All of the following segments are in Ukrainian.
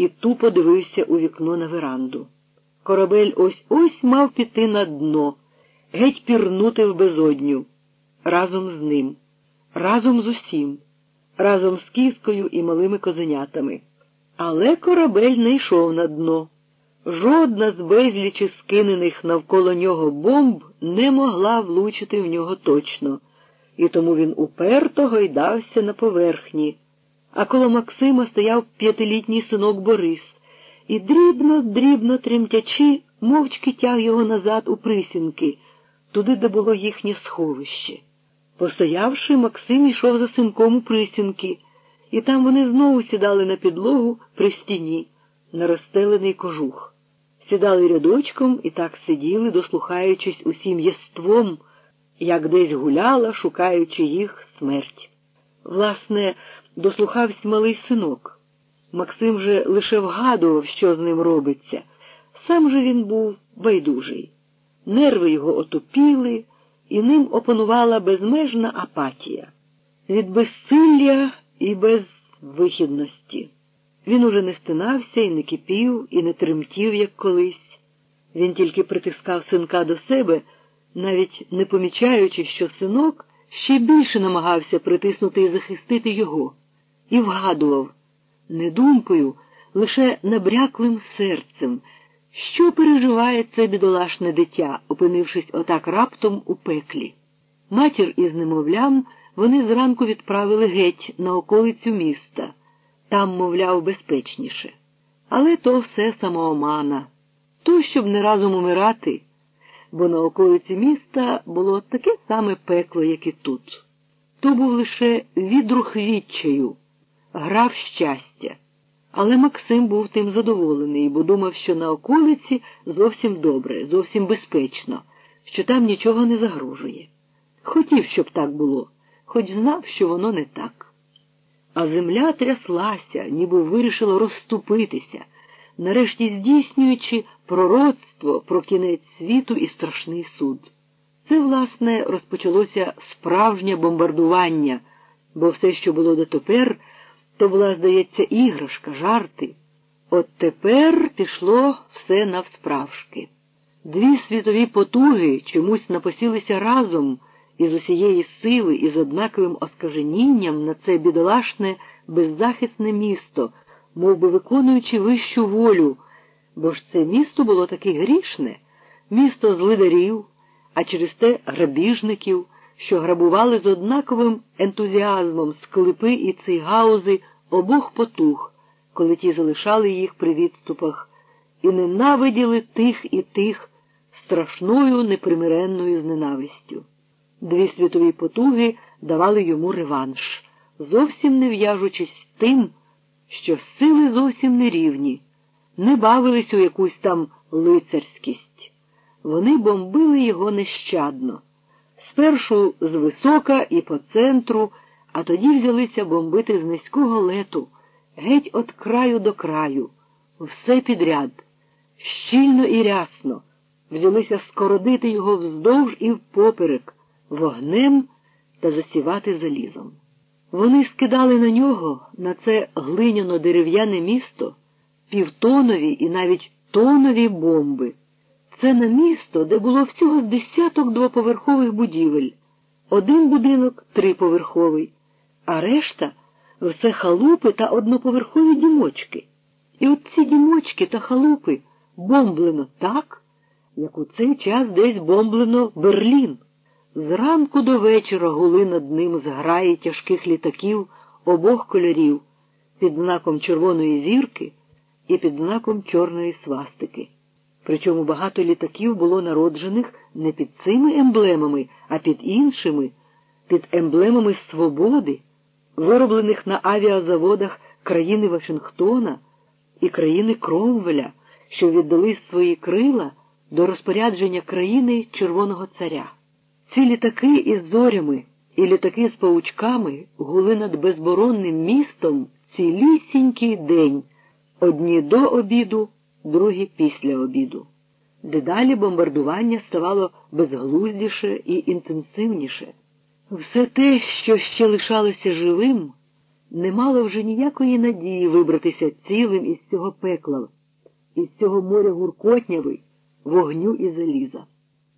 і тупо дивився у вікно на веранду. Корабель ось ось мав піти на дно, геть пірнути в безодню, разом з ним, разом з усім, разом з кіскою і малими козенятами. Але корабель не йшов на дно. Жодна з безлічі скинених навколо нього бомб не могла влучити в нього точно, і тому він уперто гойдався на поверхні. А коло Максима стояв п'ятилітній синок Борис і дрібно, дрібно тремтячи, мовчки тяг його назад у присінки, туди, де було їхнє сховище. Постоявши, Максим йшов за синком у присінки, і там вони знову сідали на підлогу при стіні, на розстелений кожух. Сідали рядочком і так сиділи, дослухаючись усім єством, як десь гуляла, шукаючи їх смерть. Власне, дослухався малий синок. Максим же лише вгадував, що з ним робиться. Сам же він був байдужий. Нерви його отопіли, і ним опанувала безмежна апатія. Від безсилля і безвихідності. Він уже не стинався і не кипів, і не тремтів, як колись. Він тільки притискав синка до себе, навіть не помічаючи, що синок ще більше намагався притиснути і захистити його, і вгадував не думкою, лише набряклим серцем, що переживає це бідолашне дитя, опинившись отак раптом у пеклі. Матір із немовлям вони зранку відправили геть на околицю міста. Там, мовляв, безпечніше. Але то все самоомана. То, щоб не разом умирати, бо на околиці міста було таке саме пекло, як і тут. То був лише відрух відчаю, грав щастя. Але Максим був тим задоволений, бо думав, що на околиці зовсім добре, зовсім безпечно, що там нічого не загрожує. Хотів, щоб так було, хоч знав, що воно не так. А земля тряслася, ніби вирішила розступитися, нарешті здійснюючи пророцтво про кінець світу і страшний суд. Це, власне, розпочалося справжнє бомбардування, бо все, що було дотепер, то була, здається, іграшка, жарти. От тепер пішло все навсправжки. Дві світові потуги чомусь напосілися разом із усієї сили і з однаковим оскаженінням на це бідолашне, беззахисне місто, мов би виконуючи вищу волю, бо ж це місто було таке грішне, місто злидарів, а через те грабіжників, що грабували з однаковим ентузіазмом склепи і цейгаузи обох потуг, коли ті залишали їх при відступах, і ненавиділи тих і тих страшною непримиренною зненавистю. Дві світові потуги давали йому реванш, зовсім не в'яжучись тим, що сили зовсім не рівні, не бавились у якусь там лицарськість. Вони бомбили його нещадно. Спершу з висока і по центру, а тоді взялися бомбити з низького лету, геть від краю до краю, все підряд, щільно і рясно, взялися скородити його вздовж і впоперек вогнем та засівати залізом. Вони скидали на нього, на це глиняно дерев'яне місто, півтонові і навіть тонові бомби. Це на місто, де було всього з десяток двоповерхових будівель, один будинок триповерховий, а решта все халупи та одноповерхові дімочки. І от ці дімочки та халупи бомблено так, як у цей час десь бомблено Берлін. Зранку до вечора гули над ним зграї тяжких літаків обох кольорів під знаком червоної зірки і під знаком чорної свастики. Причому багато літаків було народжених не під цими емблемами, а під іншими, під емблемами свободи, вироблених на авіазаводах країни Вашингтона і країни Кромвеля, що віддали свої крила до розпорядження країни Червоного Царя. Ці літаки із зорями і літаки з паучками гули над безборонним містом цілісінький день, одні до обіду, другі після обіду. Дедалі бомбардування ставало безглуздіше і інтенсивніше. Все те, що ще лишалося живим, не мало вже ніякої надії вибратися цілим із цього пекла, із цього моря гуркотняви, вогню і заліза.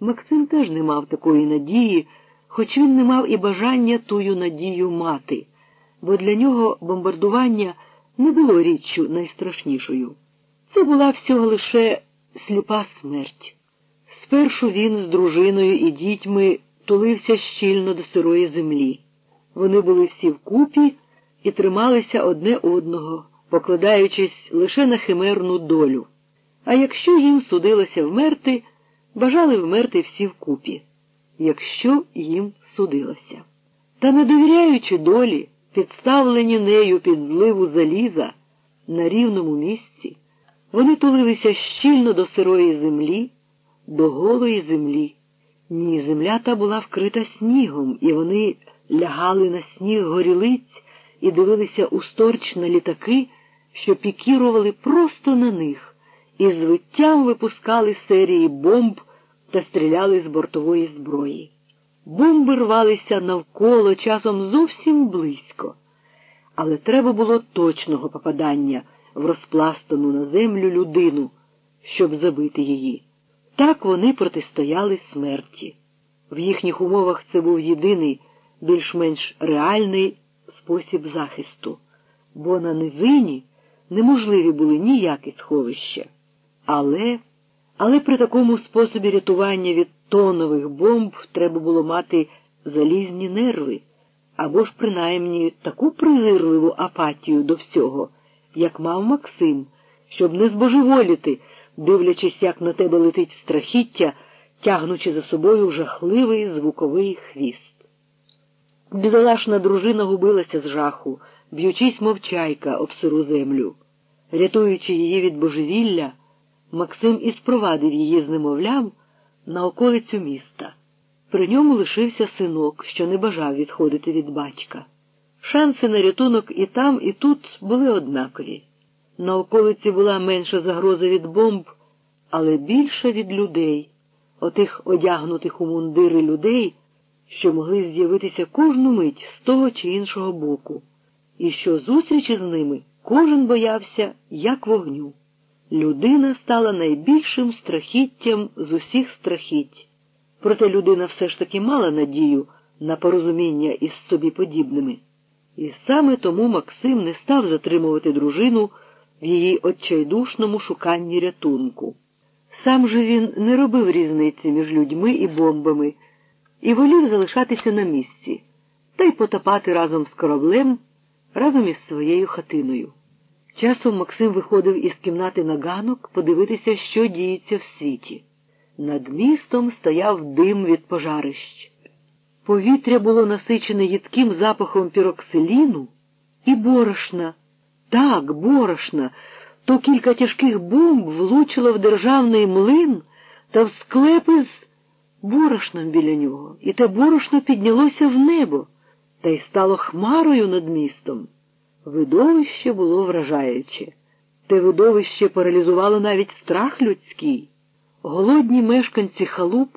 Максим теж не мав такої надії, хоч він не мав і бажання тую надію мати, бо для нього бомбардування не було річчю найстрашнішою. Це була всього лише сліпа смерть. Спершу він з дружиною і дітьми тулився щільно до сирої землі. Вони були всі вкупі і трималися одне одного, покладаючись лише на химерну долю. А якщо їм судилося вмерти, бажали вмерти всі вкупі, якщо їм судилося. Та не довіряючи долі, підставлені нею під зливу заліза на рівному місці, вони тулилися щільно до сирої землі, до голої землі. Ні, земля та була вкрита снігом, і вони лягали на сніг горілиць і дивилися усторч на літаки, що пікірували просто на них, і з виттям випускали серії бомб та стріляли з бортової зброї. Бомби рвалися навколо часом зовсім близько, але треба було точного попадання в розпластану на землю людину, щоб забити її. Так вони протистояли смерті. В їхніх умовах це був єдиний, більш-менш реальний спосіб захисту, бо на низині неможливі були ніякі сховища. Але, але при такому способі рятування від тонових бомб треба було мати залізні нерви або ж принаймні таку презирливу апатію до всього, як мав Максим, щоб не збожеволіти, дивлячись, як на тебе летить страхіття, тягнучи за собою жахливий звуковий хвіст. Бідолашна дружина губилася з жаху, б'ючись мовчайка об сиру землю. Рятуючи її від божевілля, Максим і спровадив її з немовлям на околицю міста. При ньому лишився синок, що не бажав відходити від батька. Шанси на рятунок і там, і тут були однакові. На околиці була менша загроза від бомб, але більша від людей, отих одягнутих у мундири людей, що могли з'явитися кожну мить з того чи іншого боку, і що зустрічі з ними кожен боявся, як вогню. Людина стала найбільшим страхіттям з усіх страхіть. Проте людина все ж таки мала надію на порозуміння із собі подібними. І саме тому Максим не став затримувати дружину в її отчайдушному шуканні рятунку. Сам же він не робив різниці між людьми і бомбами і волів залишатися на місці та й потопати разом з кораблем, разом із своєю хатиною. Часом Максим виходив із кімнати на ганок подивитися, що діється в світі. Над містом стояв дим від пожарищ. Повітря було насичене їдким запахом піроксиліну і борошна. Так, борошна, то кілька тяжких бомб влучило в державний млин та в склепи з борошном біля нього, і те борошно піднялося в небо та й стало хмарою над містом. Видовище було вражаюче. Те видовище паралізувало навіть страх людський. Голодні мешканці халуп,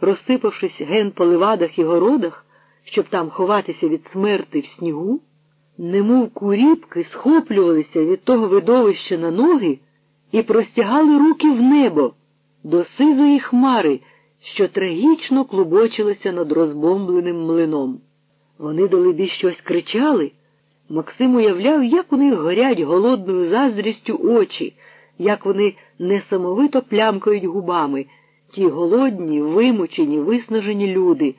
розсипавшись ген по ливадах і городах, щоб там ховатися від смерти в снігу, немов куріпки схоплювалися від того видовища на ноги і простягали руки в небо до сизої хмари, що трагічно клубочилися над розбомбленим млином. Вони долебі щось кричали. Максим уявляв, як у них горять голодною заздрістю очі, як вони несамовито плямкають губами, ті голодні, вимучені, виснажені люди,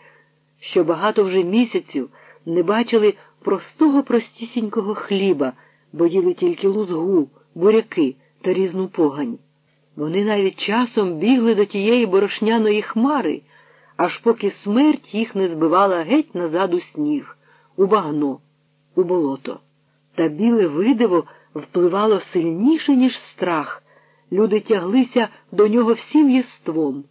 що багато вже місяців не бачили простого простісінького хліба, бо їли тільки лузгу, буряки та різну погань. Вони навіть часом бігли до тієї борошняної хмари, аж поки смерть їх не збивала геть назад у сніг, у багно, у болото. Та біле видиво впливало сильніше, ніж страх. Люди тяглися до нього всім єством,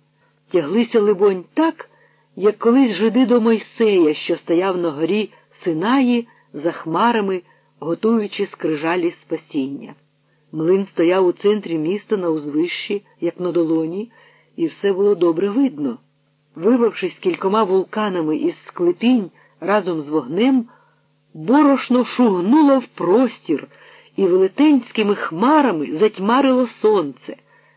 тяглися, либонь, так, як колись жиди до Мойсея, що стояв на горі Синаї за хмарами, готуючи скрижалі спасіння. Млин стояв у центрі міста на узвищі, як на долоні, і все було добре видно. Вирвавшись кількома вулканами із склепінь разом з вогнем, борошно шугнуло в простір і велетенськими хмарами затьмарило сонце.